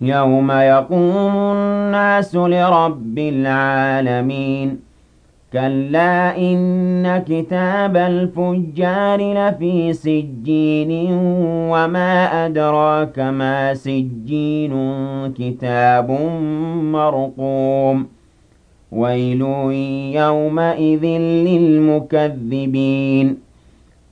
يوم يقوم الناس لرب العالمين كلا إن كتاب الفجار لفي سجين وما أدراك ما سجين كتاب مرقوم ويل يومئذ للمكذبين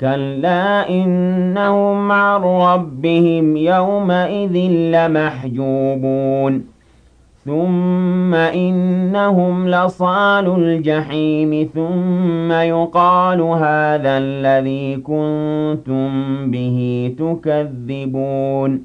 كلا إنهم عن ربهم يومئذ لمحجوبون ثم إنهم لصال الجحيم ثم يقال هذا الذي كنتم به تكذبون